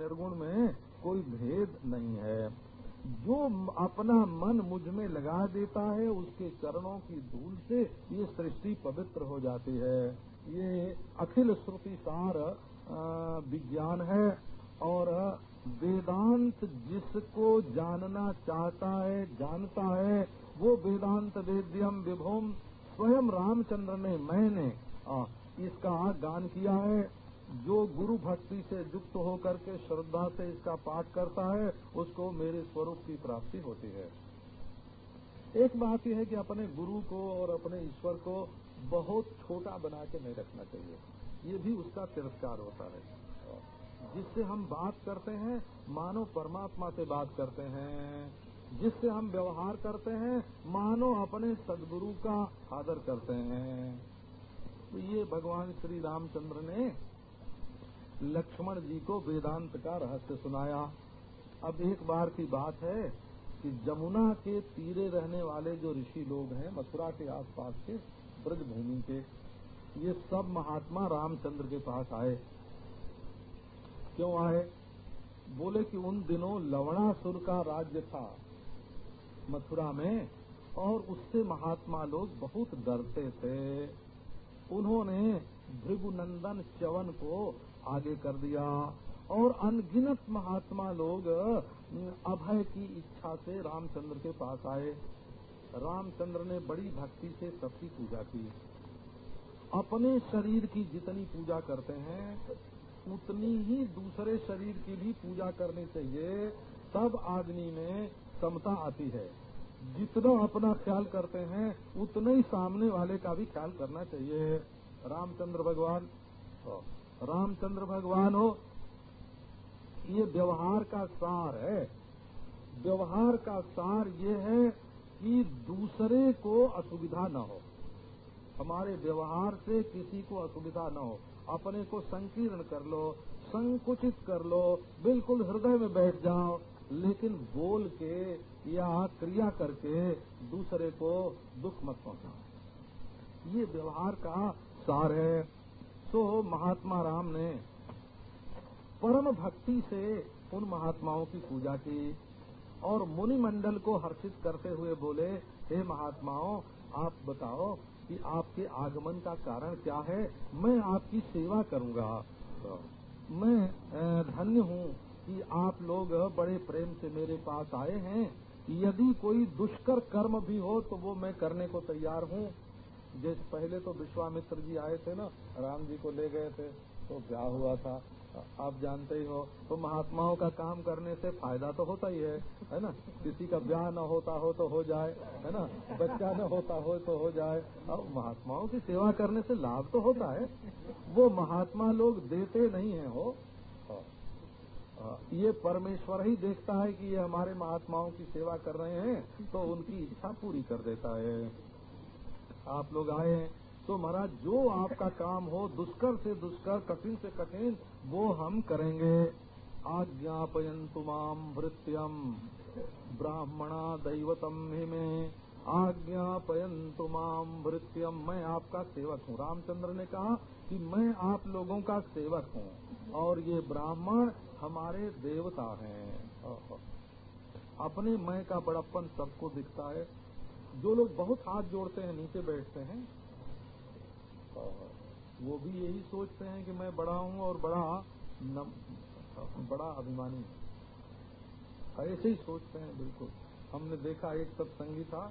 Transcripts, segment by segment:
निर्गुण में कोई भेद नहीं है। जो अपना मन मुझमें लगा देता है, उसके चरणों की धूल से ये सृष्टि पवित्र हो जाती है। ये अखिल श्रुति सार विज्ञान है और वेदांत जिसको जानना चाहता है, जानता है, वो वेदांत वेद्यम विभोम स्वयं रामचंद्र ने मैंने इसका गान किया है। जो गुरु भक्ति से युक्त होकर के श्रद्धा से इसका पाठ करता है, उसको मेरे स्वरूप की प्राप्ति होती है। एक बात यह है कि अपने गुरु को और अपने ईश्वर को बहुत छोटा बना के नहीं रखना चाहिए। ये भी उसका तिरस्कार होता है। जिससे हम बात करते हैं, मानो परमात्मा से बात करते हैं। जिससे हम व्यवहार करते हैं, मानो अपने सदगुरु का आदर करते हैं। तो ये भगवान श्री रामचंद्र ने लक्ष्मण जी को वेदांत का रहस्य सुनाया। अब एक बार की बात है कि जमुना के तीरे रहने वाले जो ऋषि लोग हैं, मथुरा के आसपास के ब्रज भूमि के, ये सब महात्मा रामचंद्र के पास आए। क्यों आए? बोले कि उन दिनों लवणासुर का राज्य था मथुरा में, और उससे महात्मा लोग बहुत डरते थे। उन्होंने भृगुनंदन चवन को आगे कर दिया। और अनगिनत महात्मा लोग अभय की इच्छा से रामचंद्र के पास आए। रामचंद्र ने बड़ी भक्ति से सबकी पूजा की। अपने शरीर की जितनी पूजा करते हैं, उतनी ही दूसरे शरीर की भी पूजा करनी चाहिए। तब आदमी में समता आती है। जितना अपना ख्याल करते हैं, उतना ही सामने वाले का भी ख्याल करना चाहिए। रामचंद्र भगवान रामचंद्र भगवान हो, ये व्यवहार का सार है। व्यवहार का सार ये है कि दूसरे को असुविधा न हो। हमारे व्यवहार से किसी को असुविधा न हो। अपने को संकीर्ण कर लो, संकुचित कर लो, बिल्कुल हृदय में बैठ जाओ, लेकिन बोल के या क्रिया करके दूसरे को दुख मत पहुंचाओ। ये व्यवहार का सार है। तो महात्मा राम ने परम भक्ति से उन महात्माओं की पूजा की और मुनि मंडल को हर्षित करते हुए बोले, हे महात्माओं, आप बताओ कि आपके आगमन का कारण क्या है? मैं आपकी सेवा करूँगा। मैं धन्य हूँ कि आप लोग बड़े प्रेम से मेरे पास आए हैं। यदि कोई दुष्कर कर्म भी हो तो वो मैं करने को तैयार हूँ। जैसे पहले तो विश्वामित्र जी आए थे ना, राम जी को ले गए थे तो ब्याह हुआ था? आप जानते ही हो तो महात्माओं का काम करने से फ़ायदा तो होता ही है है ना? किसी का ब्याह न होता हो तो हो जाए, है ना? बच्चा न होता हो तो हो जाए। अब महात्माओं की सेवा करने से लाभ तो होता है। वो महात्मा लोग देते नहीं है, हो। ये परमेश्वर ही देखता है कि ये हमारे महात्माओं की सेवा कर रहे हैं तो उनकी इच्छा पूरी कर देता है। आप लोग आए हैं। तो महाराज, जो आपका काम हो, दुष्कर से दुष्कर, कठिन से कठिन, वो हम करेंगे। आज्ञापयन तुमाम भृत्यम ब्राह्मणा दैवतम ही में। आज्ञापयन तुमाम भृत्यम मैं आपका सेवक हूँ। रामचंद्र ने कहा कि मैं आप लोगों का सेवक हूँ और ये ब्राह्मण हमारे देवता हैं। अपने मैं का बड़प्पन सबको दिखता है। जो लोग बहुत हाथ जोड़ते हैं नीचे बैठते हैं वो भी यही सोचते हैं कि मैं बड़ा हूँ और बड़ा नम, बड़ा अभिमानी ऐसे ही सोचते हैं बिल्कुल। हमने देखा एक सत्संगी था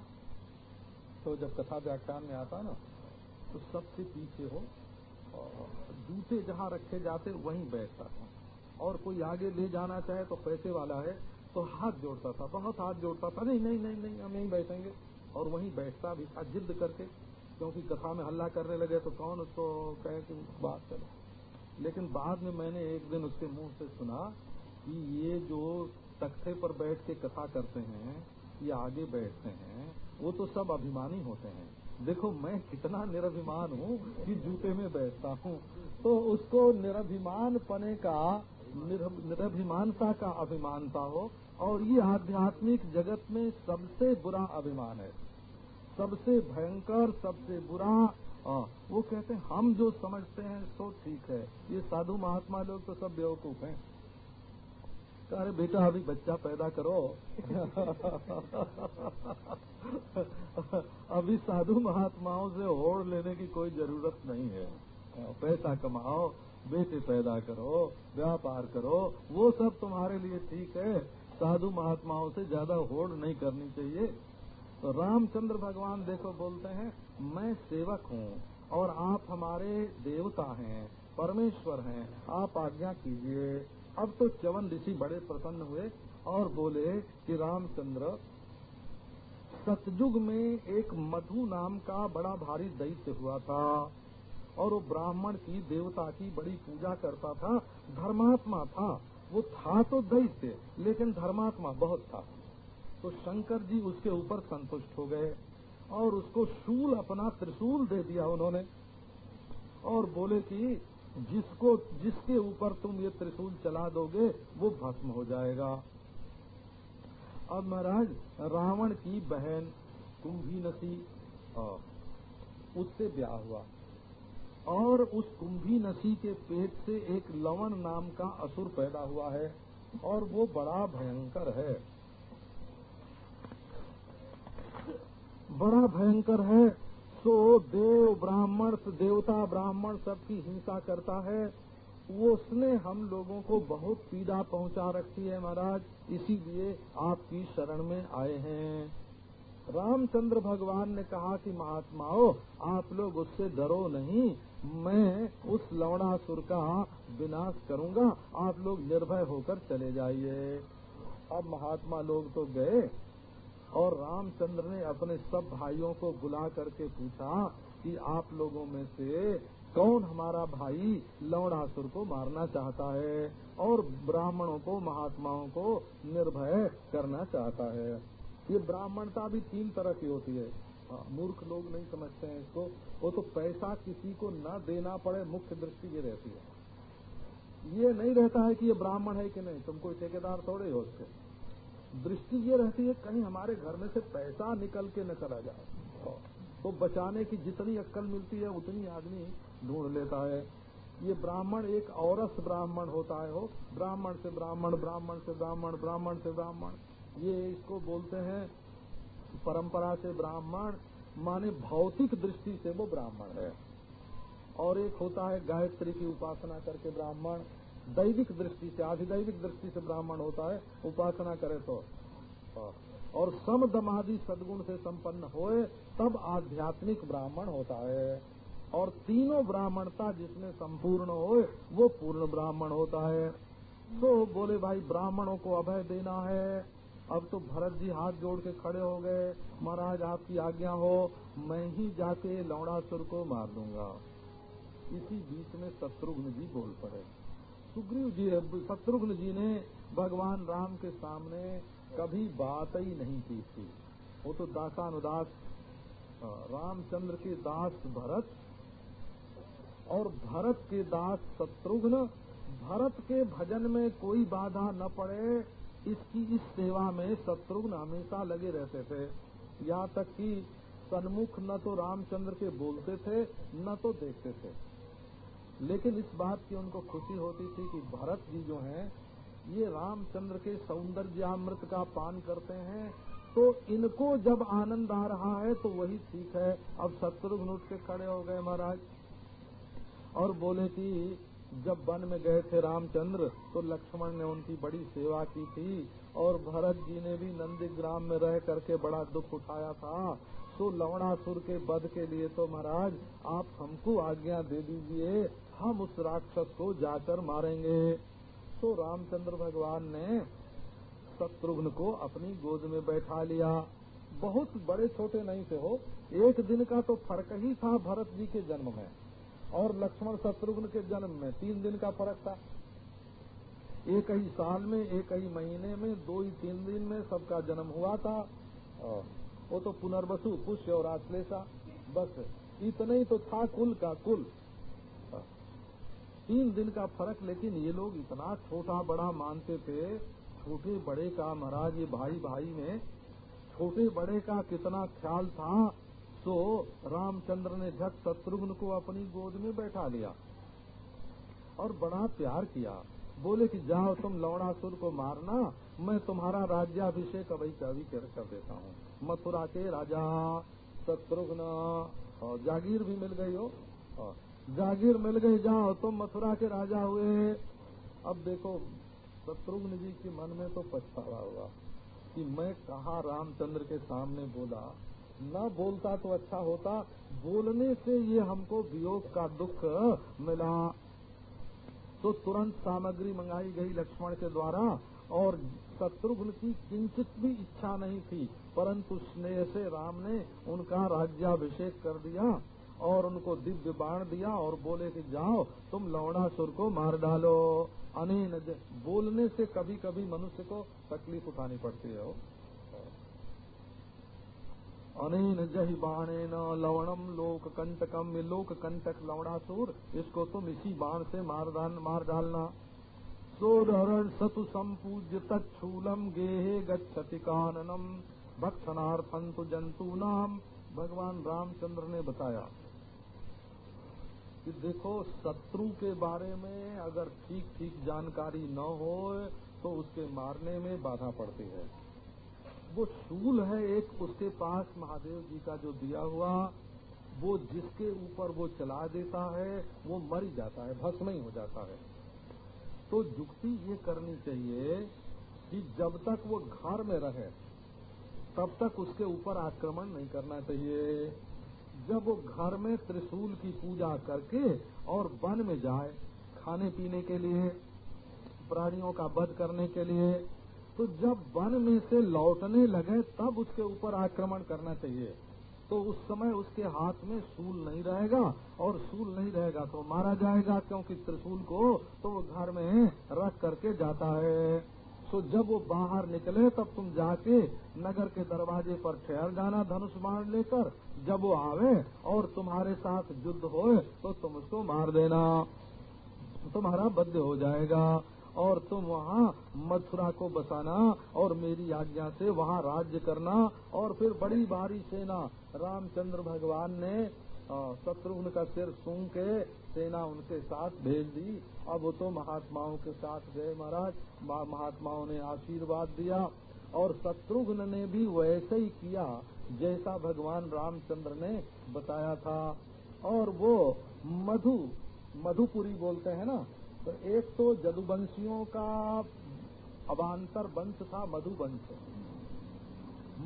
तो जब कथा व्याख्यान में आता ना तो सबसे पीछे हो जूते जहाँ रखे जाते वहीं बैठता था। और कोई आगे ले जाना चाहे तो पैसे वाला है तो हाथ जोड़ता था बहुत हाथ जोड़ता था। नहीं नहीं नहीं नहीं हम यहीं बैठेंगे। और वहीं बैठता भी था जिद करके, क्योंकि कथा में हल्ला करने लगे तो कौन उसको कहे कि बात करे? लेकिन बाद में मैंने एक दिन उसके मुँह से सुना कि ये जो तख्ते पर बैठ के कथा करते हैं, या आगे बैठते हैं, वो तो सब अभिमानी होते हैं। देखो, मैं कितना निरभिमान हूँ कि जूते में बैठता हूँ। तो उसको निरभिमान पने का निरभिमानता का अभिमानता हो और ये आध्यात्मिक जगत में सबसे बुरा अभिमान है। सबसे भयंकर सबसे बुरा आ, वो कहते हैं हम जो समझते हैं तो ठीक है। ये साधु महात्मा लोग तो सब बेवकूफ़ हैं। अरे बेटा अभी बच्चा पैदा करो। अभी साधु महात्माओं से होड़ लेने की कोई ज़रूरत नहीं है। पैसा कमाओ बेटे पैदा करो, व्यापार करो, वो सब तुम्हारे लिए ठीक है। साधु महात्माओं से ज़्यादा होड़ नहीं करनी चाहिए। तो रामचंद्र भगवान देखो बोलते हैं, मैं सेवक हूँ और आप हमारे देवता हैं, परमेश्वर हैं, आप आज्ञा कीजिए। अब तो चवन ऋषि बड़े प्रसन्न हुए और बोले कि रामचंद्र, सतयुग में एक मधु नाम का बड़ा भारी दैत्य हुआ था। और वो ब्राह्मण की देवता की बड़ी पूजा करता था, धर्मात्मा था। वो था तो दैत्य, लेकिन धर्मात्मा बहुत था। तो शंकर जी उसके ऊपर संतुष्ट हो गए और उसको शूल अपना त्रिशूल दे दिया उन्होंने और बोले कि जिसको, जिसके ऊपर तुम ये त्रिशूल चला दोगे, वो भस्म हो जाएगा। अब महाराज, रावण की बहन कुंभी नसी उससे ब्याह हुआ। और उस कुंभी नसी के पेट से एक लवण नाम का असुर पैदा हुआ है और वो बड़ा भयंकर है। बड़ा भयंकर है। सो देव ब्राह्मण, देवता ब्राह्मण सबकी हिंसा करता है। वो उसने हम लोगों को बहुत पीड़ा पहुँचा रखी है महाराज। इसीलिए आपकी शरण में आए हैं। रामचंद्र भगवान ने कहा कि महात्माओं, आप लोग उससे डरो नहीं। मैं उस लवणासुर का विनाश करूँगा। आप लोग निर्भय होकर चले जाइए। अब महात्मा लोग तो गए और रामचंद्र ने अपने सब भाइयों को बुला करके पूछा कि आप लोगों में से कौन हमारा भाई लवणासुर को मारना चाहता है और ब्राह्मणों को महात्माओं को निर्भय करना चाहता है। ये ब्राह्मणता भी तीन तरह की होती है। हाँ, मूर्ख लोग नहीं समझते हैं इसको। वो तो पैसा किसी को न देना पड़े, मुख्य दृष्टि ये रहती है। ये नहीं रहता है कि ये ब्राह्मण है कि नहीं तुम कोई ठेकेदार थोड़े हो उसके दृष्टि ये रहती है, कहीं हमारे घर में से पैसा निकल के न चला जाए। तो बचाने की जितनी अक्कल मिलती है, उतनी आदमी ढूंढ लेता है। ये ब्राह्मण एक औरस ब्राह्मण होता है हो ब्राह्मण से ब्राह्मण ब्राह्मण से ब्राह्मण ब्राह्मण से ब्राह्मण। ये इसको बोलते हैं परंपरा से ब्राह्मण माने भौतिक दृष्टि से वो ब्राह्मण है। और एक होता है गायत्री की उपासना करके ब्राह्मण, दैविक दृष्टि से, आधिदैविक दृष्टि से ब्राह्मण होता है, उपासना करे तो। और सम दमादि सदगुण से संपन्न होए, तब आध्यात्मिक ब्राह्मण होता है। और तीनों ब्राह्मणता जिसमें संपूर्ण होए, वो पूर्ण ब्राह्मण होता है। तो बोले भाई, ब्राह्मणों को अभय देना है। अब तो भरत जी हाथ जोड़ के खड़े हो गए। महाराज, आपकी आज्ञा हो, मैं ही जाके लौड़ासुर को मार दूँगा। इसी बीच में शत्रुघ्न जी बोल पड़े। सुग्रीव जी शत्रुघ्न जी ने भगवान राम के सामने कभी बात ही नहीं की थी। वो तो दासानुदास रामचंद्र के दास भरत और भरत के दास शत्रुघ्न, भरत के भजन में कोई बाधा न पड़े। इसकी इस सेवा में शत्रुघ्न हमेशा लगे रहते थे। यहाँ तक कि सन्मुख न तो रामचंद्र के बोलते थे, न तो देखते थे। लेकिन इस बात की उनको खुशी होती थी कि भरत जी जो हैं, ये रामचंद्र के सौंदर्यामृत का पान करते हैं तो इनको जब आनंद आ रहा है तो वही ठीक है। अब शत्रुघ्न उठ के खड़े हो गए महाराज। और बोले कि जब वन में गए थे रामचंद्र तो लक्ष्मण ने उनकी बड़ी सेवा की थी और भरत जी ने भी नंदीग्राम में रह करके बड़ा दुख उठाया था। तो लवणासुर के वध के लिए तो महाराज, आप हमको आज्ञा दे दीजिए, हम उस राक्षस को जाकर मारेंगे। तो रामचंद्र भगवान ने शत्रुघ्न को अपनी गोद में बैठा लिया। बहुत बड़े छोटे नहीं थे हो, एक दिन का तो फ़र्क ही था भरत जी के जन्म में। और लक्ष्मण शत्रुघ्न के जन्म में तीन दिन का फ़र्क था। एक ही साल में, एक ही महीने में, दो ही तीन दिन में सबका जन्म हुआ था। वो तो पुनर्वसु, पुष्य और आश्लेषा बस इतना ही तो था कुल का कुल। तीन दिन का फ़र्क, लेकिन ये लोग इतना छोटा बड़ा मानते थे। छोटे बड़े का महाराज, ये भाई भाई में, छोटे बड़े का कितना ख्याल था। तो रामचंद्र ने झट शत्रुघ्न को अपनी गोद में बैठा लिया और बड़ा प्यार किया। बोले कि जाओ तुम लवणासुर को मारना मैं तुम्हारा राज्याभिषेक अभी अभी कर, देता हूँ। मथुरा के राजा शत्रुघ्न और जागीर भी मिल गई हो। जागीर मिल गई जाओ तुम मथुरा के राजा हुए। अब देखो शत्रुघ्न जी के मन में तो पछतावा हुआ कि मैं कहा रामचंद्र के सामने बोला न बोलता तो अच्छा होता। बोलने से ये हमको वियोग का दुख मिला। तो तुरंत सामग्री मंगाई गई लक्ष्मण के द्वारा, और शत्रुघ्न की किंचित भी इच्छा नहीं थी, परंतु स्नेह से राम ने उनका राज्याभिषेक कर दिया, और उनको दिव्य बाण दिया, और बोले कि जाओ, तुम लवणासुर को मार डालो। अनेन बोलने से कभी कभी मनुष्य को तकलीफ़ उठानी पड़ती है। अनेन जही बाणे न लवणम लोक कंटकम ये लोक कंटक लवणासुर, इसको तुम इसी बाण से मार मार डालना। सोदरण सतु संपूज्य तत्लम गेहे गच्छति काननम, भक्षणार्थं तो जंतु नाम भगवान रामचंद्र ने बताया कि देखो, शत्रु के बारे में अगर ठीक ठीक जानकारी न हो तो उसके मारने में बाधा पड़ती है। वो शूल है एक, उसके पास महादेव जी का जो दिया हुआ, वो जिसके ऊपर वो चला देता है, वो मर जाता है भस्म ही हो जाता है। तो जुक्ति ये करनी चाहिए कि जब तक वो घर में रहे, तब तक उसके ऊपर आक्रमण नहीं करना चाहिए। जब वो घर में त्रिशूल की पूजा करके और वन में जाए, खाने पीने के लिए, प्राणियों का वध करने के लिए तो जब वन में से लौटने लगे, तब उसके ऊपर आक्रमण करना चाहिए। तो उस समय उसके हाथ में सूल नहीं रहेगा, और सूल नहीं रहेगा तो मारा जाएगा, क्योंकि त्रिशूल को तो वो घर में रख करके जाता है। तो जब वो बाहर निकले, तब तुम जाके नगर के दरवाजे पर ठहर जाना धनुष मार लेकर। जब वो आवे और तुम्हारे साथ युद्ध होए तो तुम उसको मार देना। तुम्हारा बद्ध हो जाएगा। और तुम वहाँ मथुरा को बसाना और मेरी आज्ञा से वहाँ राज्य करना और फिर बड़ी भारी सेना, रामचंद्र भगवान ने शत्रुघ्न का सिर सूंघ के सेना उनके साथ भेज दी। अब वो तो महात्माओं के साथ गए महाराज। महात्माओं ने आशीर्वाद दिया और शत्रुघ्न ने भी वैसे ही किया जैसा भगवान रामचंद्र ने बताया था। और वो मधु, मधुपुरी बोलते हैं ना तो एक तो जदुवंशियों का अवान्तर वंश था मधुवंश।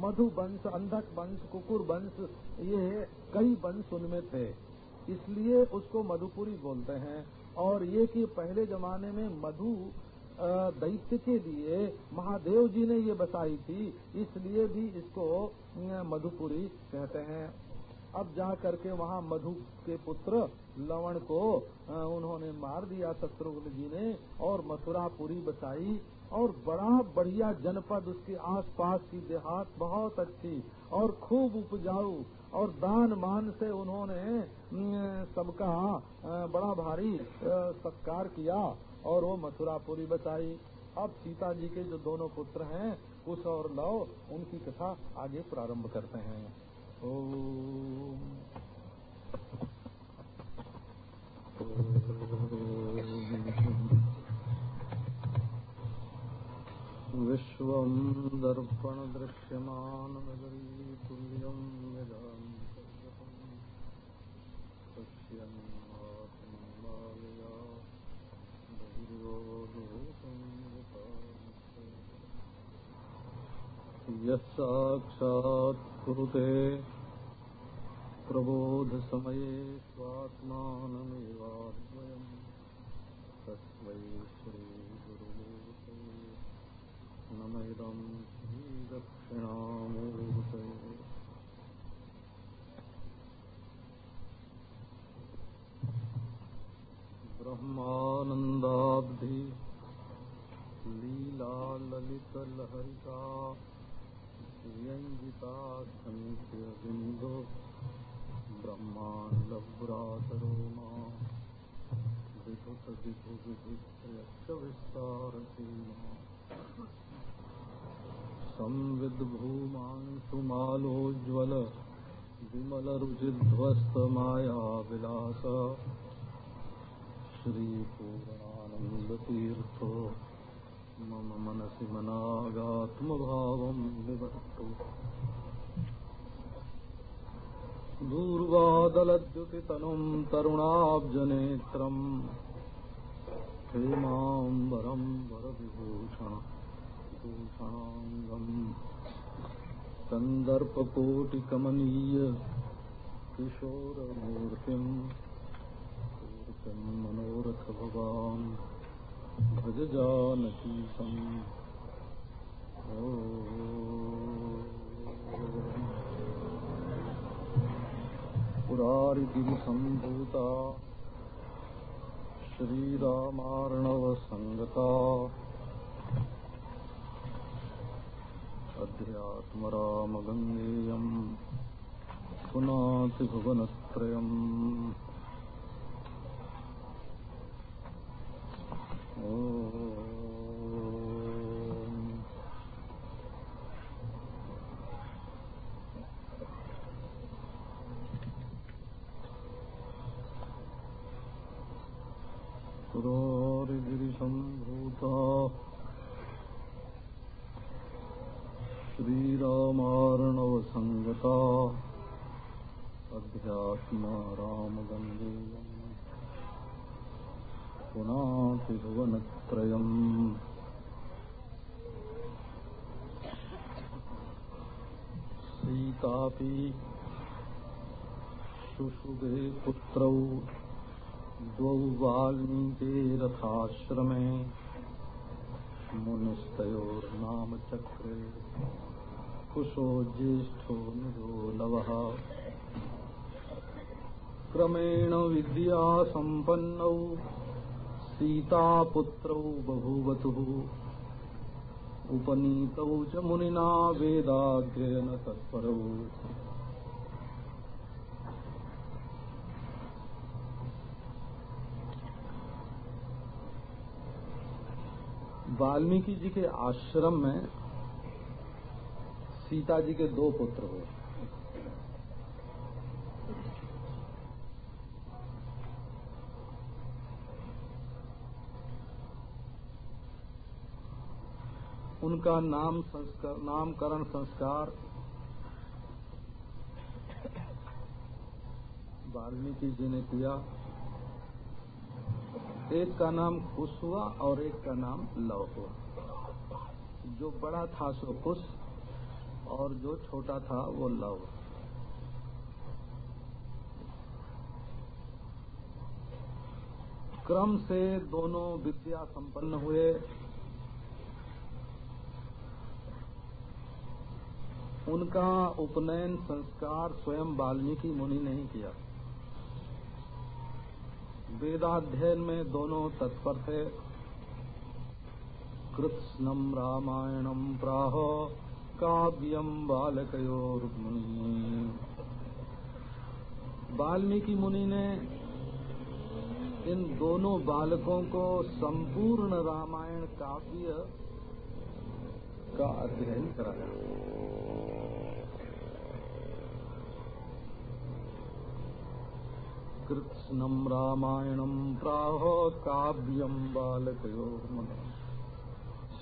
मधु वंश अंधक वंश, कुकुर वंश, ये कई वंश उनमें थे। इसलिए उसको मधुपुरी बोलते हैं। और ये कि पहले जमाने में मधु दैत्य के लिए महादेव जी ने ये बसाई थी, इसलिए भी इसको मधुपुरी कहते हैं। अब जा करके वहाँ मधु के पुत्र लवण को उन्होंने मार दिया, शत्रुघ्न जी ने, और मथुरापुरी बसाई और बड़ा बढ़िया जनपद उसके आसपास की देहात बहुत अच्छी, और खूब उपजाऊ, और दान मान से उन्होंने सबका बड़ा भारी सत्कार किया, और वो मथुरापुरी बचाई। अब सीता जी के जो दोनों पुत्र हैं, कुश और लव, उनकी कथा आगे प्रारंभ करते हैं। विश्वं दर्पणदृश्यमाननगरी तुल्यं यदान्तर्गतम् यः साक्षात् कुरुते प्रबोधसमये स्वात्मानमेवाद्वयम् तस्मै श्रीगुरुमूर्तये नमैदं श्रीदक्षिणामूर्तये। ब्रह्मानन्दाब्धि लीलाललितलहरिका व्यञ्जिता सन्त्यबिन्दो ब्रह्माण्डभ्रातरो मा विभुत विभु विभुत्रयश्च विस्तारसीमा संविद्भूमांशुमालोज्ज्वल विमलरुचिध्वस्तमाया विलास श्रीपूर्णानन्दतीर्थो मम मनसि मनागात्मभावं विभक्तु दूर्वादलद्युतितनुं तरुणाब्जनेत्रम् हेमाम्बरं वरविभूषण भूषणाङ्गम् कन्दर्पकोटिकमनीय किशोरमूर्तिम् मनोरथ भवान् भज जानकीसम् पुरारिगिरिसम्भूता श्रीरामार्णवसङ्गता। अध्यात्मरामगङ्गेयम् पुनाति भुवनत्रयम्। सीतापुत्रौ बभूवतुः। उपनीतौ च मुनिना वेदाध्ययनतत्परौ वाल्मीकि जी के आश्रम में सीता जी के दो पुत्र हुए। उनका नाम संस्कार, नामकरण संस्कार। वाल्मीकि जी ने किया। एक का नाम कुश हुआ और एक का नाम लव हुआ। जो बड़ा था सो कुश और जो छोटा था वो लव क्रम से दोनों विद्या संपन्न हुए। उनका उपनयन संस्कार स्वयं वाल्मीकि मुनि ने ही किया। वेदाध्ययन में दोनों तत्पर थे। कृष्णम रामायणम प्राह काव्यम बालकयोर मुनि वाल्मीकि मुनि ने इन दोनों बालकों को संपूर्ण रामायण काव्य का अध्ययन कराया। कृत्स्नम् रामायणम् प्राह काव्यम् बालकयोर्मन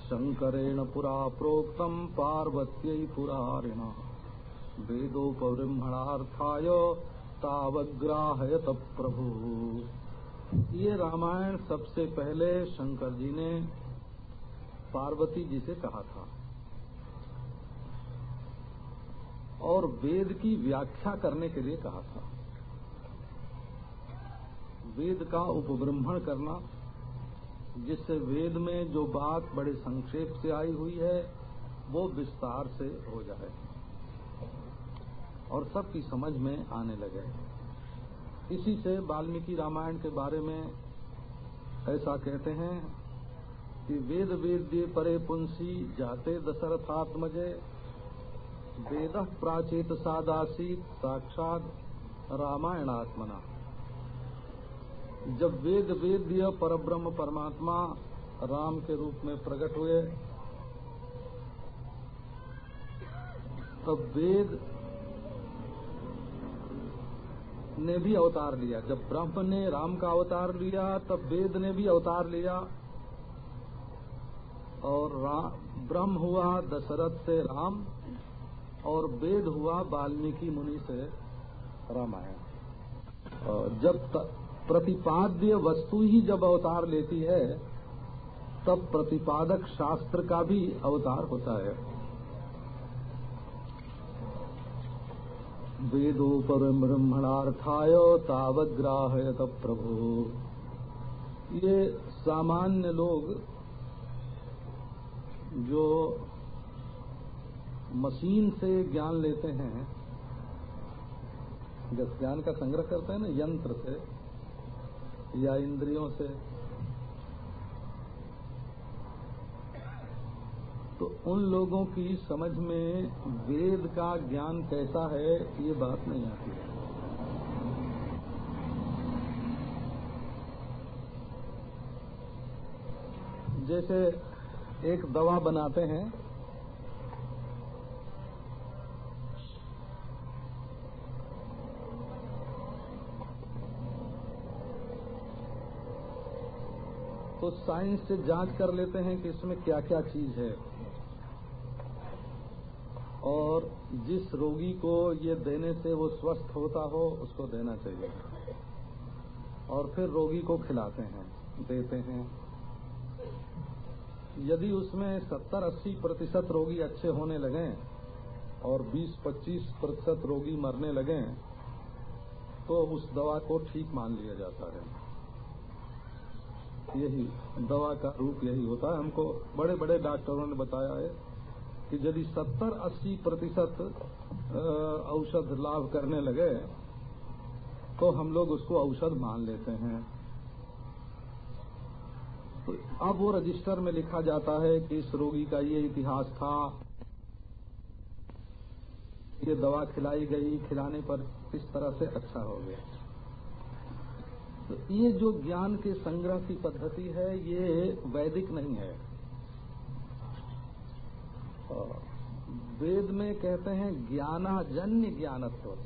शङ्करेण पुरा प्रोक्तम् पार्वत्यै पुरारिणा। वेदोपबृंहणार्थाय तावग्राहयत प्रभु ये रामायण सबसे पहले शंकर जी ने पार्वती जी से कहा था। और वेद की व्याख्या करने के लिए कहा था। वेद का उपब्रह्मण करना, जिससे वेद में जो बात बड़े संक्षेप से आई हुई है, वो विस्तार से हो जाए और सबकी समझ में आने लगे। इसी से वाल्मीकि रामायण के बारे में ऐसा कहते हैं कि वेद वेद्य परे पुंसी जाते दशरथात्मजे, वेद प्राचेत सादासीत, साक्षात रामायणात्मना। जब वेद वेद वेद्य परब्रह्म परमात्मा राम के रूप में प्रकट हुए, तब वेद ने भी अवतार लिया। जब ब्रह्म ने राम का अवतार लिया, तब वेद ने भी अवतार लिया। और ब्रह्म हुआ दशरथ से राम, और वेद हुआ वाल्मीकि मुनि से रामायण। जब प्रतिपाद्य वस्तु ही जब अवतार लेती है, तब प्रतिपादक शास्त्र का भी अवतार होता है। वेदो पर ब्रह्मणार्थाय तावग्राहयत प्रभु। ये सामान्य लोग जो मशीन से ज्ञान लेते हैं, जब ज्ञान का संग्रह करते हैं ना, यंत्र से या इंद्रियों से। तो उन लोगों की समझ में वेद का ज्ञान कैसा है, ये बात नहीं आती जैसे एक दवा बनाते हैं तो साइंस से जाँच कर लेते हैं कि इसमें क्या क्या चीज़ है। और जिस रोगी को ये देने से वो स्वस्थ होता हो, उसको देना चाहिए। और फिर रोगी को खिलाते हैं, देते हैं। यदि उसमें 70-80 प्रतिशत रोगी अच्छे होने लगे और 20-25 प्रतिशत रोगी मरने लगे तो उस दवा को ठीक मान लिया जाता है। यही दवा का रूप यही होता है। हमको बड़े बड़े डॉक्टरों ने बताया है कि यदि 70-80 प्रतिशत औषध लाभ करने लगे तो हम लोग उसको औषध मान लेते हैं। तो अब वो रजिस्टर में लिखा जाता है कि इस रोगी का ये इतिहास था। ये दवा खिलाई गई, खिलाने पर किस तरह से अच्छा हो गया। ये जो ज्ञान के संग्रह की पद्धति है, ये वैदिक नहीं है। वेद में कहते हैं ज्ञानाजन्य ज्ञानत्व।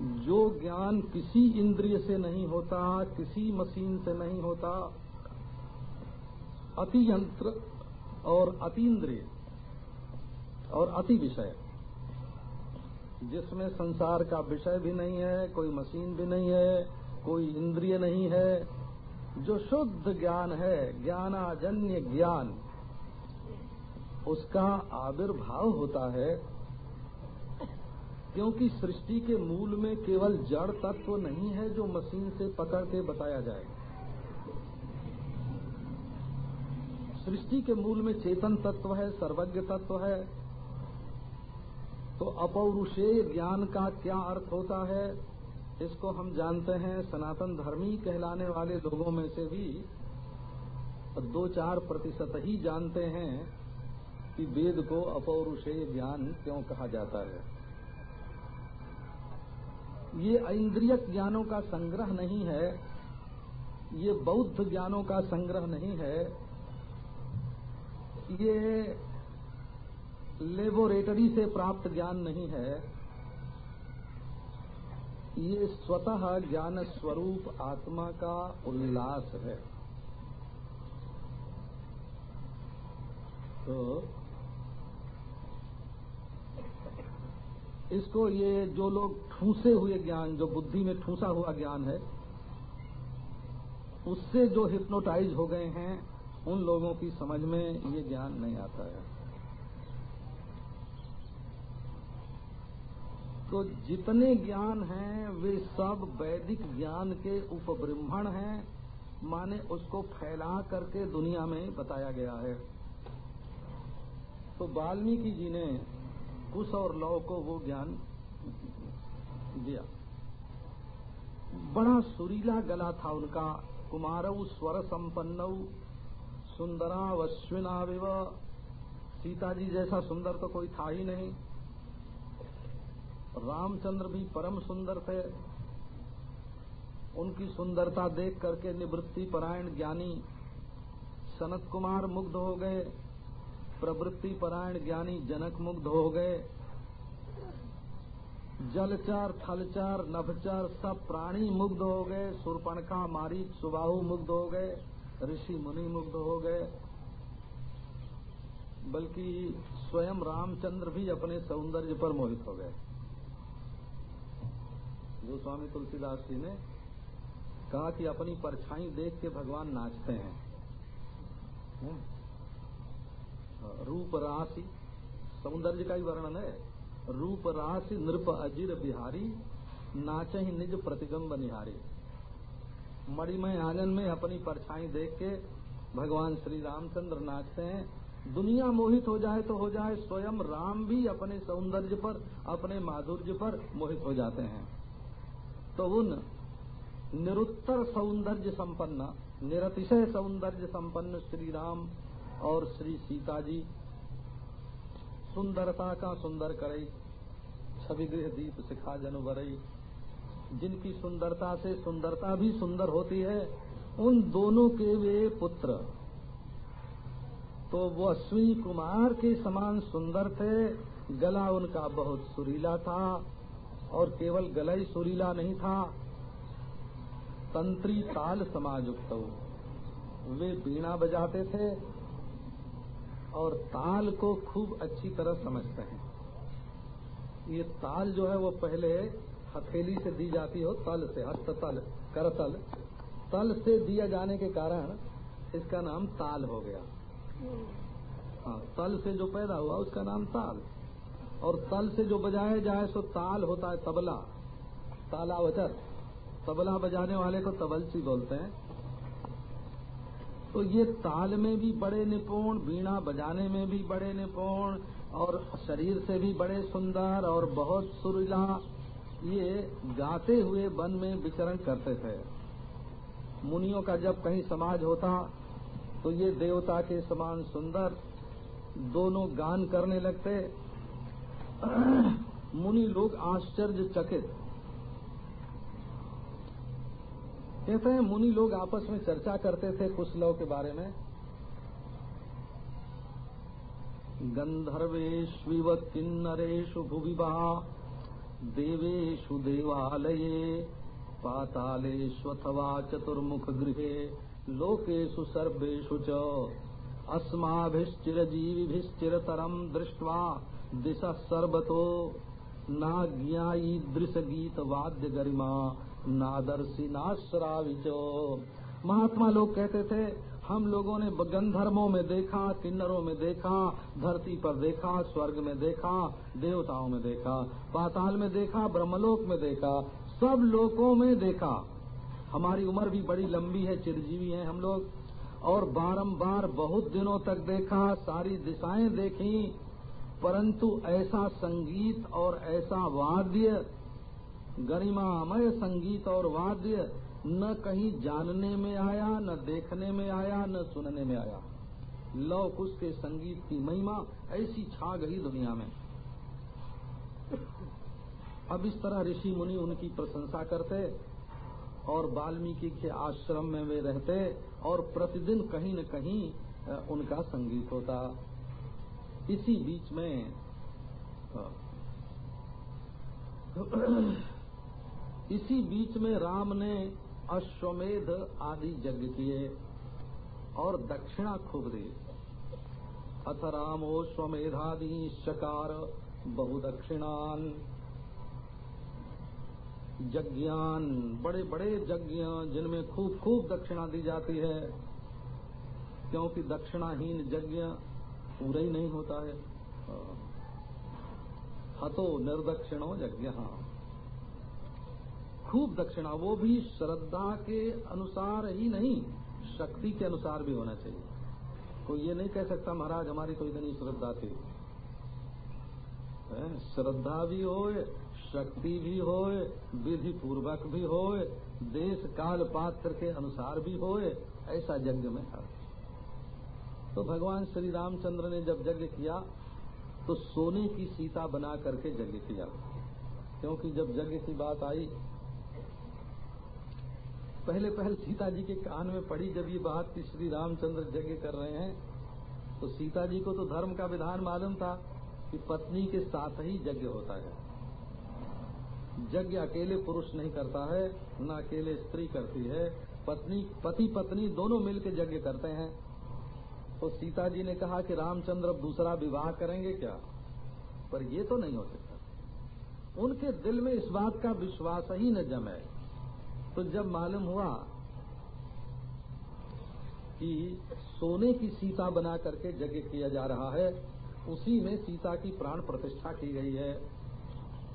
जो ज्ञान किसी इंद्रिय से नहीं होता, किसी मशीन से नहीं होता अति यंत्र और अतीन्द्रिय और अति विषय जिसमें संसार का विषय भी नहीं है, कोई मशीन भी नहीं है, कोई इंद्रिय नहीं है, जो शुद्ध ज्ञान है, ज्ञानाजन्य ज्ञान, उसका आविर्भाव होता है, क्योंकि सृष्टि के मूल में केवल जड़ तत्व नहीं है जो मशीन से पकड़ के बताया जाए सृष्टि के मूल में चेतन तत्व है, सर्वज्ञ तत्व है तो अपौरुषेय ज्ञान का क्या अर्थ होता है? इसको हम जानते हैं, सनातन धर्मी कहलाने वाले लोगों में से भी दो चार प्रतिशत ही जानते हैं कि वेद को अपौरुषेय ज्ञान क्यों कहा जाता है। ये ऐन्द्रियक ज्ञानों का संग्रह नहीं है, ये बौद्ध ज्ञानों का संग्रह नहीं है, ये लेबोरेटरी से प्राप्त ज्ञान नहीं है। ये स्वतः ज्ञान स्वरूप आत्मा का उल्लास है। तो इसको ये जो लोग ठूसे हुए ज्ञान, जो बुद्धि में ठूसा हुआ ज्ञान है, उससे जो हिप्नोटाइज हो गए हैं, उन लोगों की समझ में ये ज्ञान नहीं आता है। तो जितने ज्ञान हैं, वे सब वैदिक ज्ञान के उपब्रह्मण हैं, माने उसको फैला करके दुनिया में बताया गया है। तो वाल्मीकि जी ने कुश और लौ को वो ज्ञान दिया। बड़ा सुरीला गला था उनका कुमारऊ स्वर संपन्न सुंदरा वश्विना विव सीता जी जैसा सुंदर तो कोई था ही नहीं। रामचंद्र भी परम सुंदर थे। उनकी सुंदरता देख करके निवृत्ति परायण ज्ञानी सनत कुमार मुग्ध हो गए। प्रवृत्ति परायण ज्ञानी जनक मुग्ध हो गए। जलचर, थलचर, नभचर सब प्राणी मुग्ध हो गए। सुरपणखा, मारी, सुबाहु मुग्ध हो गए। ऋषि मुनि मुग्ध हो गए। बल्कि स्वयं रामचंद्र भी अपने सौंदर्य पर मोहित हो गए। जो स्वामी तुलसीदास जी ने कहा कि अपनी परछाई देख के भगवान नाचते हैं। रूप राशि, सौंदर्य का ही वर्णन है। रूप राशि, नृप अजीर बिहारी, नाचे ही निज प्रतिगम्ब निहारी। मणिमय आँगन में अपनी परछाई देख के भगवान श्री रामचंद्र नाचते हैं। दुनिया मोहित हो जाए तो हो जाए, स्वयं राम भी अपने सौंदर्य पर, अपने माधुर्य पर मोहित हो जाते हैं। तो उन निरुत्तर सौंदर्य संपन्न, निरतिशय सौंदर्य संपन्न श्री राम और श्री सीता जी। सुंदरता का सुंदर करई छवि गृह दीप सिखा जन वरई जिनकी सुंदरता से सुंदरता भी सुंदर होती है, उन दोनों के वे पुत्र। तो वो अश्विनी कुमार के समान सुंदर थे, गला उनका बहुत सुरीला था। और केवल गला ही सुरीला नहीं था, तंत्री ताल समाजुक्त वे बीणा बजाते थे और ताल को खूब अच्छी तरह समझते हैं। ये ताल जो है वो पहले हथेली से दी जाती हो, तल से, हस्त तल करतल तल से दिया जाने के कारण इसका नाम ताल हो गया। हाँ तल से जो पैदा हुआ उसका नाम ताल। और तल से जो बजाया जाए सो ताल होता है तबला। तालावचर। तबला बजाने वाले को तबलसी बोलते हैं। तो ये ताल में भी बड़े निपुण, बीणा बजाने में भी बड़े निपुण, और शरीर से भी बड़े सुंदर और बहुत सुरीला ये गाते हुए वन में विचरण करते थे। मुनियों का जब कहीं समाज होता तो ये देवता के समान सुंदर दोनों गान करने लगते मुनि लोग आश्चर्यचकित। कहते हैं, मुनि लोग आपस में चर्चा करते थे कुछ कुशलव के बारे में। गंधर्वेष्विव किन्नरेषु भुविवा, देवेषु देवालये पातालेष्वथवा चतुर्मुख गृहे लोकेशु सर्वेषु च। अस्माभिश्चिरजीविभिश्चिरतरम् दृष्ट्वा दिशः सर्वतो ना ज्ञाई दृश्य गीत वाद्य गरिमा नादर्शी नाश्राविच महात्मा लोग कहते थे, हम लोगों ने गंधर्वों में देखा, किन्नरों में देखा, धरती पर देखा, स्वर्ग में देखा, देवताओं में देखा, पाताल में देखा, ब्रह्मलोक में देखा, सब लोकों में देखा। हमारी उम्र भी बड़ी लंबी है, चिरजीवी हैं हम लोग। और बारंबार बहुत दिनों तक देखा, सारी दिशाएँ देखी परंतु ऐसा संगीत और ऐसा वाद्य, गरिमामय संगीत और वाद्य न कहीं जानने में आया, न देखने में आया, न सुनने में आया। लव कुश के संगीत की महिमा ऐसी छा गई दुनिया में। अब इस तरह ऋषि मुनि उनकी प्रशंसा करते और वाल्मीकि के आश्रम में वे रहते और प्रतिदिन कहीं न कहीं उनका संगीत होता। इसी बीच में इसी बीच में राम ने अश्वमेध आदि यज्ञ किए और दक्षिणा खूब दी। अथ रामो स्वमेधादि शकार बहुदक्षिणान। यज्ञान बड़े बड़े यज्ञ जिनमें खूब खूब दक्षिणा दी जाती है, क्योंकि दक्षिणाहीन यज्ञ पूरा ही नहीं होता है। हतो निर्दक्षिणो यज्ञ। खूब दक्षिणा, वो भी श्रद्धा के अनुसार ही नहीं, शक्ति के अनुसार भी होना चाहिए। कोई ये नहीं कह सकता, महाराज, हमारी तो इतनी श्रद्धा थी। श्रद्धा भी हो शक्ति भी हो विधि पूर्वक भी हो देश काल पात्र के अनुसार भी हो ऐसा यज्ञ में है तो भगवान श्री रामचंद्र ने जब यज्ञ किया तो सोने की सीता बना करके यज्ञ किया। क्योंकि जब यज्ञ की बात आई पहले पहले सीता जी के कान में पड़ी जब ये बात कि श्री रामचंद्र यज्ञ कर रहे हैं तो सीता जी को तो धर्म का विधान मालूम था कि पत्नी के साथ ही यज्ञ होता है। यज्ञ अकेले पुरुष नहीं करता है, न अकेले स्त्री करती है। पत्नी पति पत्नी दोनों मिलकर यज्ञ करते हैं। तो सीता जी ने कहा कि रामचंद्र अब दूसरा विवाह करेंगे क्या? पर ये तो नहीं हो सकता। उनके दिल में इस बात का विश्वास ही न जमे। तो जब मालूम हुआ कि सोने की सीता बना करके यज्ञ किया जा रहा है, उसी में सीता की प्राण प्रतिष्ठा की गई है।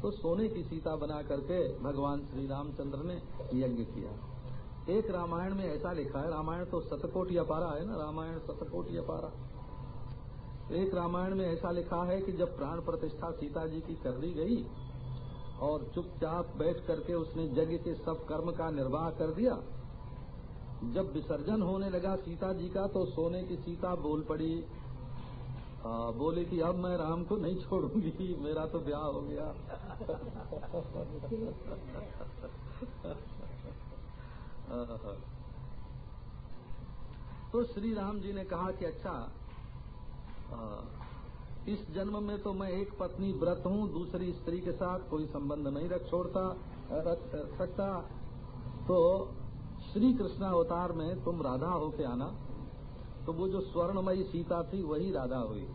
तो सोने की सीता बना करके भगवान श्री रामचंद्र ने यज्ञ किया। एक रामायण में ऐसा लिखा है रामायण तो सतकोट पारा है ना रामायण सतकोट पारा। एक रामायण में ऐसा लिखा है कि जब प्राण प्रतिष्ठा सीता जी की कर दी गई और चुपचाप बैठ करके उसने यज्ञ के सब कर्म का निर्वाह कर दिया जब विसर्जन होने लगा सीता जी का तो सोने की सीता बोल पड़ी आ, बोले कि अब मैं राम को नहीं छोड़ूँगी मेरा तो ब्याह हो गया। तो श्री राम जी ने कहा कि अच्छा इस जन्म में तो मैं एक पत्नी व्रत हूँ, दूसरी स्त्री के साथ कोई संबंध नहीं रख छोड़ता रख, सकता। तो श्री कृष्ण अवतार में तुम राधा होके आना। तो वो जो स्वर्णमयी सीता थी, वही राधा हुई।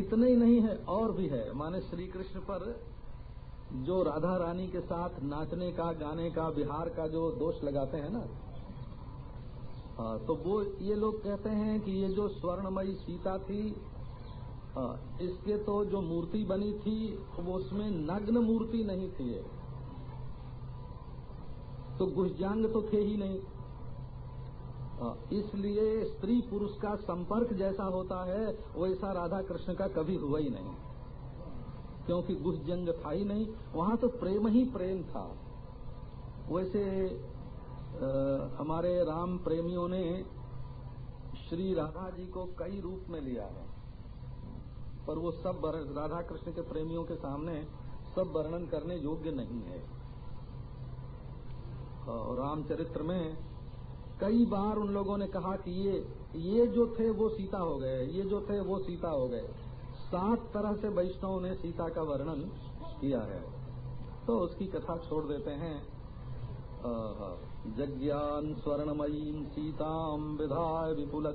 इतने ही नहीं है, और भी है। माने श्री कृष्ण पर जो राधा रानी के साथ नाचने का, गाने का, बिहार का जो दोष लगाते हैं ना तो वो ये लोग कहते हैं कि ये जो स्वर्णमयी सीता थी इसके तो जो मूर्ति बनी थी, वो उसमें नग्न मूर्ति नहीं थी तो गुहजांग तो थे ही नहीं। इसलिए स्त्री पुरुष का संपर्क जैसा होता है, वैसा राधा कृष्ण का कभी हुआ ही नहीं। क्योंकि गुह जंग था ही नहीं वहाँ तो प्रेम ही प्रेम था। वैसे आ, हमारे राम प्रेमियों ने श्री राधा जी को कई रूप में लिया है पर वो सब राधा कृष्ण के प्रेमियों के सामने सब वर्णन करने योग्य नहीं है। और रामचरित्र में कई बार उन लोगों ने कहा कि ये ये जो थे वो सीता हो गए ये जो थे वो सीता हो गए। सात तरह से वैष्णव ने सीता का वर्णन किया है। तो उसकी कथा छोड़ देते हैं। जज्ञान स्वर्णमयी सीताम विधाय विपुल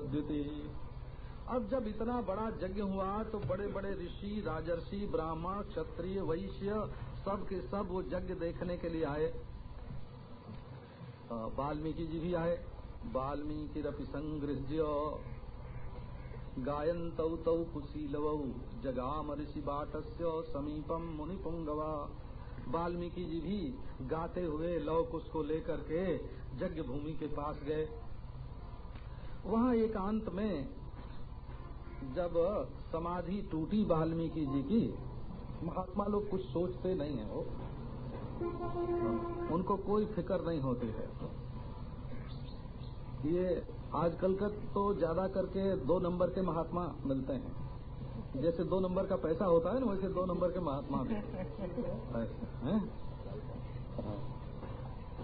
अब जब इतना बड़ा यज्ञ हुआ तो बड़े बड़े ऋषि, राजर्षि, ब्राह्मण, क्षत्रिय, वैश्य सब के सब वो यज्ञ देखने के लिए आए। वाल्मीकि जी भी आए। वाल्मीकि रपि संगृह्य। गायन्तौ तौ कुशीलवौ। जगाम ऋषि बाटस्य समीपम मुनि पुंगवा वाल्मीकि जी भी गाते हुए लव कुश को लेकर के यज्ञ भूमि के पास गए। वहाँ एकांत में जब समाधि टूटी वाल्मीकि जी की, महात्मा लोग कुछ सोचते नहीं है वो। उनको कोई फ़िक्र नहीं होती है। ये आजकल का तो ज़्यादा करके दो नंबर के महात्मा मिलते हैं। जैसे दो नंबर का पैसा होता है ना वैसे दो नंबर के महात्मा भी। हैं?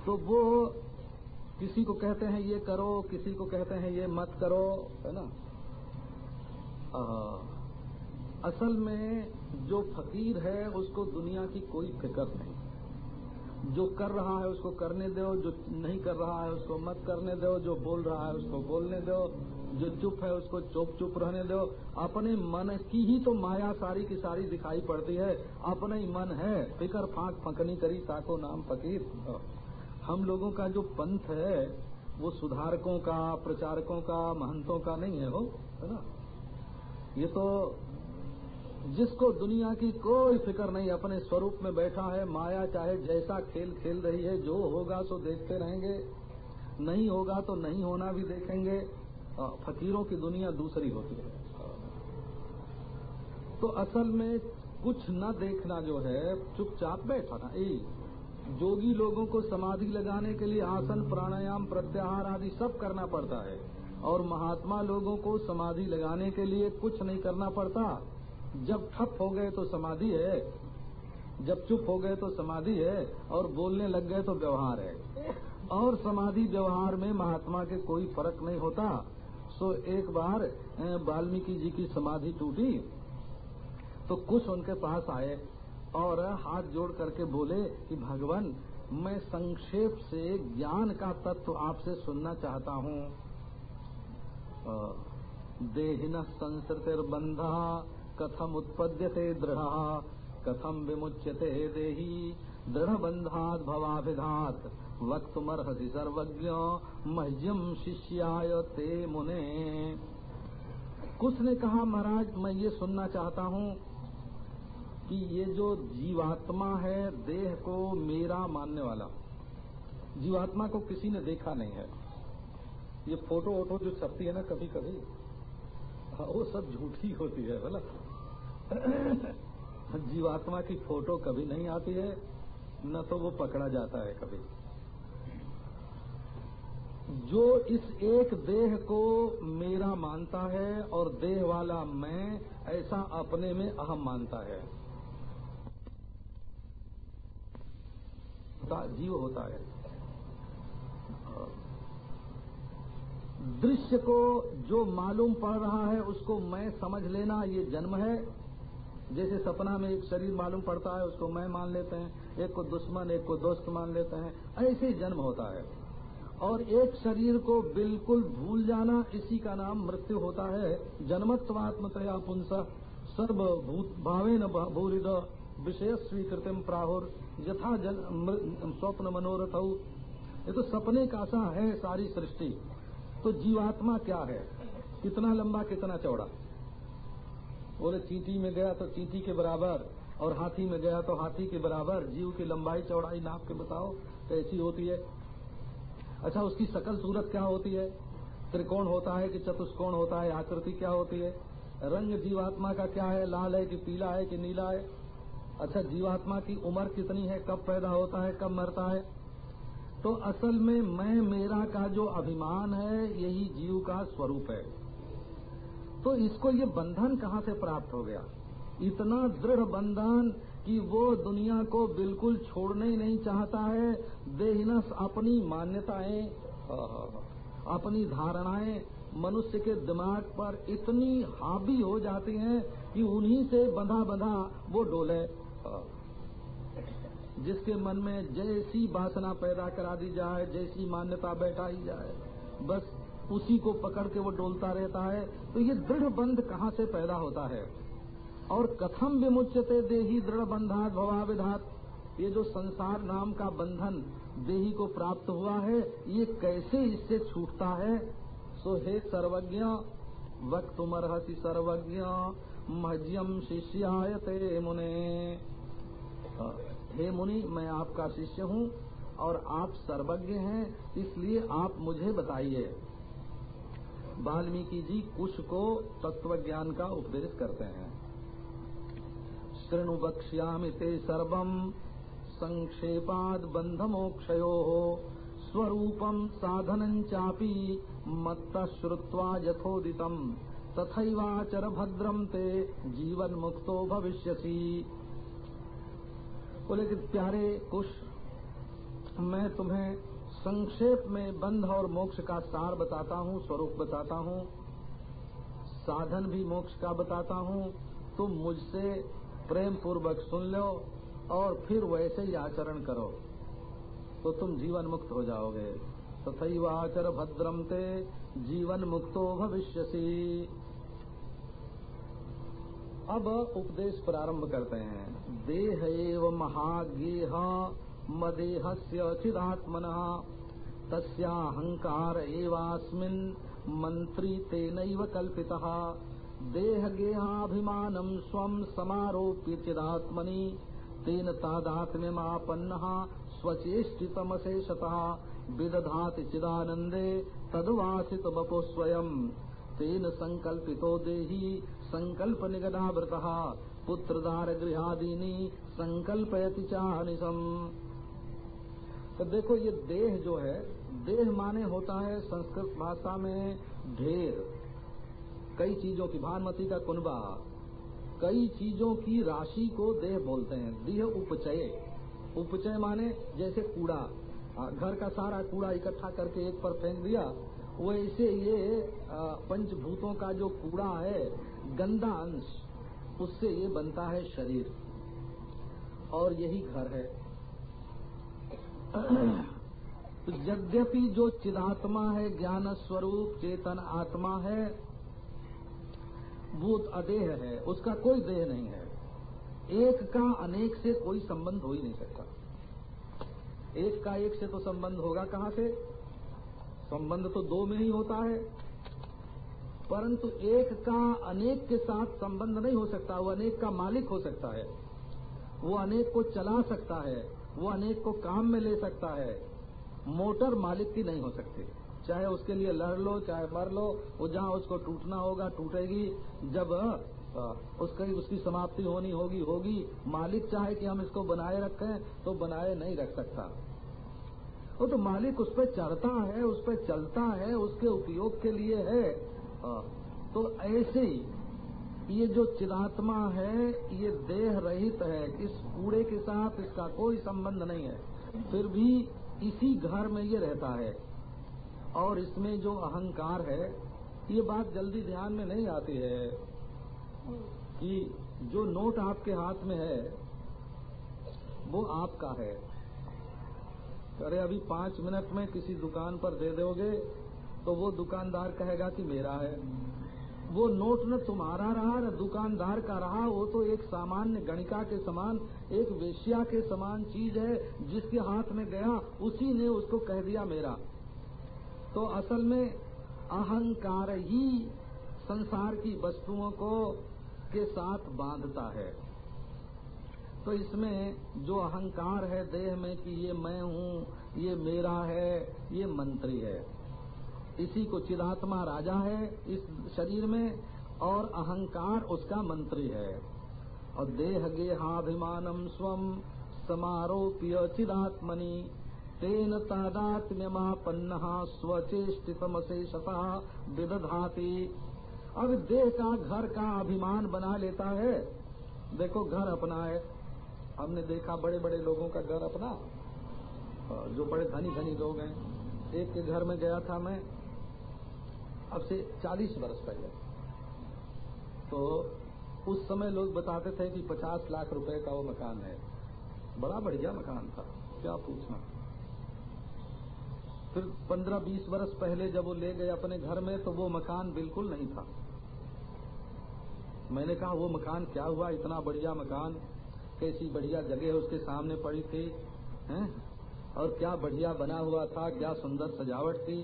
तो वो किसी को कहते हैं ये करो। किसी को कहते हैं ये मत करो। है ना? आ, असल में जो फकीर है उसको दुनिया की कोई फ़िक्र नहीं। जो कर रहा है उसको करने दो, जो नहीं कर रहा है उसको मत करने दो, जो बोल रहा है उसको बोलने दो, जो चुप है उसको चुप चुप रहने दो। अपने मन की ही तो माया सारी की सारी दिखाई पड़ती है। अपना ही मन है। फिकर फांक फंकनी करी ताको नाम फकीर। हम लोगों का जो पंथ है, वो सुधारकों का, प्रचारकों का, महंतों का नहीं है वो है ना? ये तो जिसको दुनिया की कोई फ़िक्र नहीं, अपने स्वरूप में बैठा है, माया चाहे जैसा खेल खेल रही है, जो होगा सो देखते रहेंगे, नहीं होगा तो नहीं होना भी देखेंगे। फकीरों की दुनिया दूसरी होती है। तो असल में कुछ न देखना जो है, चुपचाप बैठा था ए, जोगी लोगों को समाधि लगाने के लिए आसन, प्राणायाम, प्रत्याहार आदि सब करना पड़ता है। और महात्मा लोगों को समाधि लगाने के लिए कुछ नहीं करना पड़ता। जब ठप हो गए तो समाधि है, जब चुप हो गए तो समाधि है, और बोलने लग गए तो व्यवहार है। और समाधि व्यवहार में महात्मा के कोई फ़र्क नहीं होता। सो एक बार वाल्मीकि जी की समाधि टूटी तो कुछ उनके पास आए और हाथ जोड़ करके बोले कि, भगवान, मैं संक्षेप से ज्ञान का तत्व आपसे सुनना चाहता हूँ। देहिन संसृतिर्बंध कथम उत्पद्यते दृढ़ कथम विमुच्यते देही दृढ़ बंधात भवाभिधात वक्त वक्तुमर्हति सर्वज्ञ मह्यम शिष्याय ते मुने। कुछ ने कहा महाराज मैं ये सुनना चाहता हूँ कि ये जो जीवात्मा है देह को मेरा मानने वाला जीवात्मा को किसी ने देखा नहीं है। ये फ़ोटो वोटो जो छपती है ना कभी कभी हाँ, वो सब झूठी होती है बोला जीवात्मा की फ़ोटो कभी नहीं आती है, न तो वो पकड़ा जाता है कभी। जो इस एक देह को मेरा मानता है और देह वाला मैं, ऐसा अपने में अहम मानता है। जीव होता है। दृश्य को जो मालूम पड़ रहा है, उसको मैं समझ लेना, ये जन्म है। जैसे सपना में एक शरीर मालूम पड़ता है, उसको मैं मान लेते हैं, एक को दुश्मन, एक को दोस्त मान लेते हैं, ऐसे ही जन्म होता है। और एक शरीर को बिल्कुल भूल जाना, इसी का नाम मृत्यु होता है। जन्मत्वात्मतया पुंस सर्वभूत भावे न भूरिद विषय स्वीकृतिम प्राहुर यथा स्वप्न मनोरथ। ये तो सपने का सा है सारी सृष्टि। तो जीवात्मा क्या है? कितना लंबा, कितना चौड़ा? बोले, चींटी में गया तो चींटी के बराबर और हाथी में गया तो हाथी के बराबर। जीव की लंबाई, चौड़ाई नाप के बताओ कैसी होती है। अच्छा उसकी सकल सूरत क्या होती है? त्रिकोण होता है कि चतुष्कोण होता है? आकृति क्या होती है? रंग जीवात्मा का क्या है? लाल है कि पीला है कि नीला है? अच्छा जीवात्मा की उम्र कितनी है? कब पैदा होता है? कब मरता है? तो असल में मैं, मेरा का जो अभिमान है, यही जीव का स्वरूप है। तो इसको ये बंधन कहाँ से प्राप्त हो गया? इतना दृढ़ बंधन कि वो दुनिया को बिल्कुल छोड़ना ही नहीं चाहता है। देहनस अपनी मान्यताएँ अपनी धारणाएँ मनुष्य के दिमाग पर इतनी हावी हो जाती हैं कि उन्हीं से बंधा बंधा वो डोले। जिसके मन में जैसी वासना पैदा करा दी जाए, जैसी मान्यता बैठाई जाए, बस उसी को पकड़ के वो डोलता रहता है। तो ये दृढ़ बंध कहाँ से पैदा होता है? और कथम विमुचते देही दृढ़ बंधात भवाविधात। ये जो संसार नाम का बंधन देही को प्राप्त हुआ है, ये कैसे इससे छूटता है? सो हे सर्वज्ञ वक्त तुमरहसी सर्वज्ञ मह्यम शिष्यायते मुने। हे मुनि, मैं आपका शिष्य हूँ और आप सर्वज्ञ हैं, इसलिए आप मुझे बताइए। वाल्मीकि जी कुश को तत्व ज्ञान का उपदेश करते हैं। शृणु बक्ष्यामि ते सर्वम संक्षेपाद बंध मोक्षयो स्वरूपम साधनं चापि मत्त श्रुत्वा यथोदितम तथैवाचर भद्रम ते जीवन मुक्तो भविष्यसी। बोले कि प्यारे कुश, मैं तुम्हें संक्षेप में बंध और मोक्ष का सार बताता हूँ, स्वरूप बताता हूँ, साधन भी मोक्ष का बताता हूँ, तुम मुझसे प्रेम पूर्वक सुन लो और फिर वैसे ही आचरण करो तो तुम जीवन मुक्त हो जाओगे। तथैव आचर भद्रम ते जीवन मुक्तो भविष्यसी। अब उपदेश प्रारंभ करते हैं। देह एव महागेह मदेहस्य चिदात्मन। तस्हंकार एवास्मिन् मंत्री तेनैव कल्पितः। देहगेहाभिमानं स्वं समारोप्य चिदात्मनि। तेन तादात्म्यमापन्नः स्वचेष्टितमशेषतः। विदधाति चिदानन्दे तद्वासित बपो स्वयं। तेन संकल्पितो देही संकल्प निगदावृत पुत्रदार गृहादीनी संकल्पयति चाहनिशम तो देखो ये देह जो है, देह माने होता है संस्कृत भाषा में ढेर। कई चीज़ों की, भानमती का कुनबा। कई चीज़ों की राशि को देह बोलते हैं। देह उपचय। उपचय माने जैसे कूड़ा। घर का सारा कूड़ा इकट्ठा करके एक पर फेंक दिया, वैसे ये पंचभूतों का जो कूड़ा है, गंदा अंश, उससे ये बनता है शरीर। और यही घर है। यद्यपि जो चिदात्मा है, ज्ञान स्वरूप, चेतन आत्मा है वो अदेह है, उसका कोई देह नहीं है। एक का अनेक से कोई संबंध हो ही नहीं सकता। एक का एक से तो संबंध होगा कहाँ से? संबंध तो दो में ही होता है। परंतु एक का अनेक के साथ संबंध नहीं हो सकता, वो अनेक का मालिक हो सकता है। वो अनेक को चला सकता है। वो अनेक को काम में ले सकता है। मोटर मालिक की नहीं हो सकती। चाहे उसके लिए लड़ लो, चाहे मर लो, वो जहाँ उसको टूटना होगा, टूटेगी। जब उसकी उसकी समाप्ति होनी होगी होगी। मालिक चाहे कि हम इसको बनाए रखें तो बनाए नहीं रख सकता। वो तो मालिक उस पर चढ़ता है, उस पर चलता है, उसके उपयोग के लिए है। तो ऐसे ही ये जो चिदात्मा है, ये देह रहित है, इस कूड़े के साथ इसका कोई संबंध नहीं है। फिर भी इसी घर में ये रहता है। और इसमें जो अहंकार है, ये बात जल्दी ध्यान में नहीं आती है कि जो नोट आपके हाथ में है, वो आपका है। अरे, अभी पाँच मिनट में किसी दुकान पर दे दोगे तो वो दुकानदार कहेगा कि मेरा है। वो नोट न तुम्हारा रहा, न दुकानदार का रहा, वो तो एक सामान्य गणिका के समान, एक वेश्या के समान चीज़ है, जिसके हाथ में गया, उसी ने उसको कह दिया मेरा। तो असल में अहंकार ही संसार की वस्तुओं को, के साथ बांधता है। तो इसमें जो अहंकार है देह में कि ये मैं हूँ, ये मेरा है, ये मंत्री है। इसी को चिदात्मा राजा है इस शरीर में, और अहंकार उसका मंत्री है। और देह गेहाभिमानम स्वम समारोप्य चिदात्मनि, तेन तादात्म्यमापन्न स्वचेष्टितमशेषता विदधाति। अब देह का घर का अभिमान बना लेता है। देखो, घर अपना है। हमने देखा बड़े बड़े लोगों का घर अपना, जो बड़े धनी धनी लोग हैं। एक के घर में गया था मैं अब से 40 वर्ष पहले। तो उस समय लोग बताते थे कि 50 लाख रुपए का वो मकान है। बड़ा बढ़िया मकान था, क्या पूछना। फिर 15-20 वर्ष पहले जब वो ले गए अपने घर में तो वो मकान बिल्कुल नहीं था। मैंने कहा, वो मकान क्या हुआ? इतना बढ़िया मकान, कैसी बढ़िया जगह उसके सामने पड़ी थी, हैं? और क्या बढ़िया बना हुआ था, क्या सुंदर सजावट थी।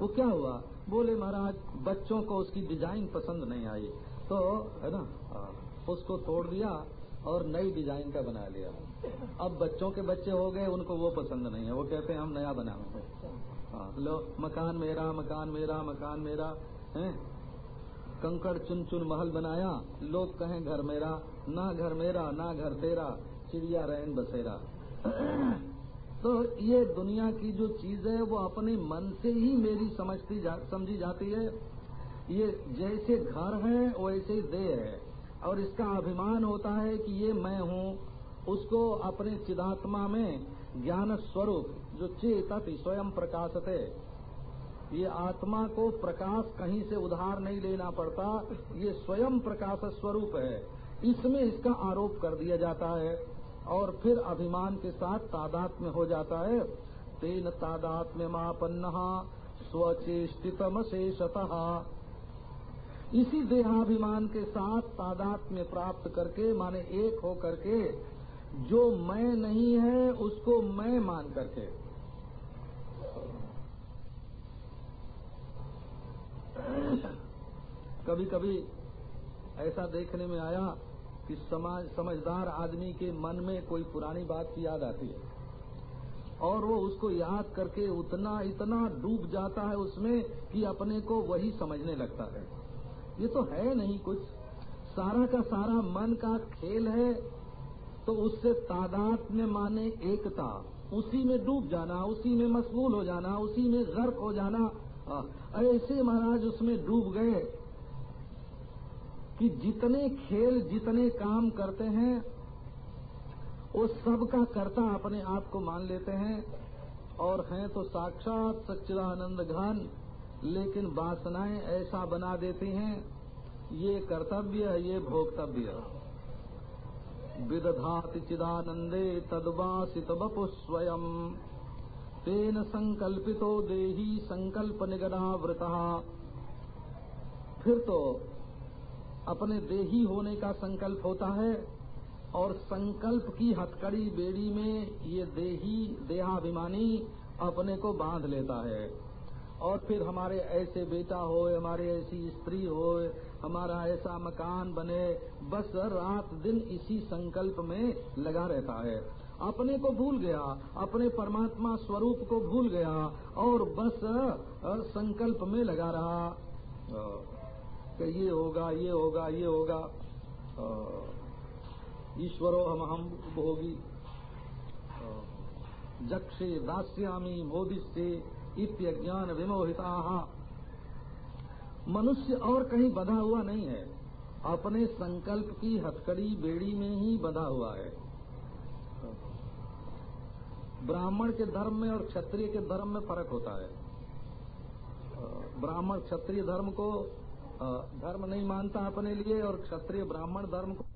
वो क्या हुआ? बोले, महाराज, बच्चों को उसकी डिज़ाइन पसंद नहीं आई। तो है ना, उसको तोड़ दिया और नई डिज़ाइन का बना लिया। अब बच्चों के बच्चे हो गए, उनको वो पसंद नहीं है। वो कहते हैं, हम नया बनाएँगे हाँ लो, मकान मेरा मकान मेरा मकान मेरा, है? कंकड़ चुन चुन महल बनाया, लोग कहें, घर मेरा, ना घर मेरा, ना घर तेरा, चिड़िया रैन बसेरा। तो ये दुनिया की जो चीज़ है वो अपने मन से ही मेरी समझती जा, समझी जाती है। ये जैसे घर है वैसे ही देह है। और इसका अभिमान होता है कि ये मैं हूँ उसको अपने चिदात्मा में ज्ञान स्वरूप जो चेतति स्वयं प्रकाशते। ये आत्मा को प्रकाश कहीं से उधार नहीं लेना पड़ता ये स्वयं प्रकाश स्वरूप है। इसमें इसका आरोप कर दिया जाता है। और फिर अभिमान के साथ तादात में हो जाता है। तेन तादात में मापन्न स्वचेष्टितम शेषतः इसी देहाभिमान के साथ तादात में प्राप्त करके, माने एक हो करके, जो मैं नहीं है, उसको मैं मान करके। कभी कभी ऐसा देखने में आया कि समाज, समझदार आदमी के मन में कोई पुरानी बात की याद आती है। और वो उसको याद करके उतना, इतना डूब जाता है उसमें कि अपने को वही समझने लगता है। ये तो है नहीं कुछ। सारा का सारा मन का खेल है तो उससे तादाद में माने एकता। उसी में डूब जाना, उसी में मशगूल हो जाना, उसी में गर्क हो जाना। ऐसे महाराज उसमें डूब गए। कि जितने खेल, जितने काम करते हैं, वो सबका कर्ता अपने आप को मान लेते हैं। और हैं तो साक्षात सच्चिदानंद घन लेकिन वासनाएँ ऐसा बना देती हैं, ये कर्तव्य है, ये भोक्तव्य विदधाति चिदानंदे तदवासित बपु स्वयं, तेन संकल्पितो देही संकल्प निगनावृता फिर तो अपने देही होने का संकल्प होता है और संकल्प की हथकड़ी बेड़ी में ये देही देहाभिमानी अपने को बाँध लेता है। और फिर हमारे ऐसे बेटा हो हमारे ऐसी स्त्री हो हमारा ऐसा मकान बने, बस रात दिन इसी संकल्प में लगा रहता है। अपने को भूल गया, अपने परमात्मा स्वरूप को भूल गया और बस संकल्प में लगा रहा। कि ये होगा ये होगा ये होगा। ईश्वरो हम हम भोगी। जक्षे दास्यामी मोदी से इत्यज्ञान विमोहिता। मनुष्य और कहीं बधा हुआ नहीं है। अपने संकल्प की हथकड़ी बेड़ी में ही बधा हुआ है। ब्राह्मण के धर्म में और क्षत्रिय के धर्म में फ़र्क होता है। ब्राह्मण क्षत्रिय धर्म को धर्म नहीं मानता अपने लिए और क्षत्रिय ब्राह्मण धर्म को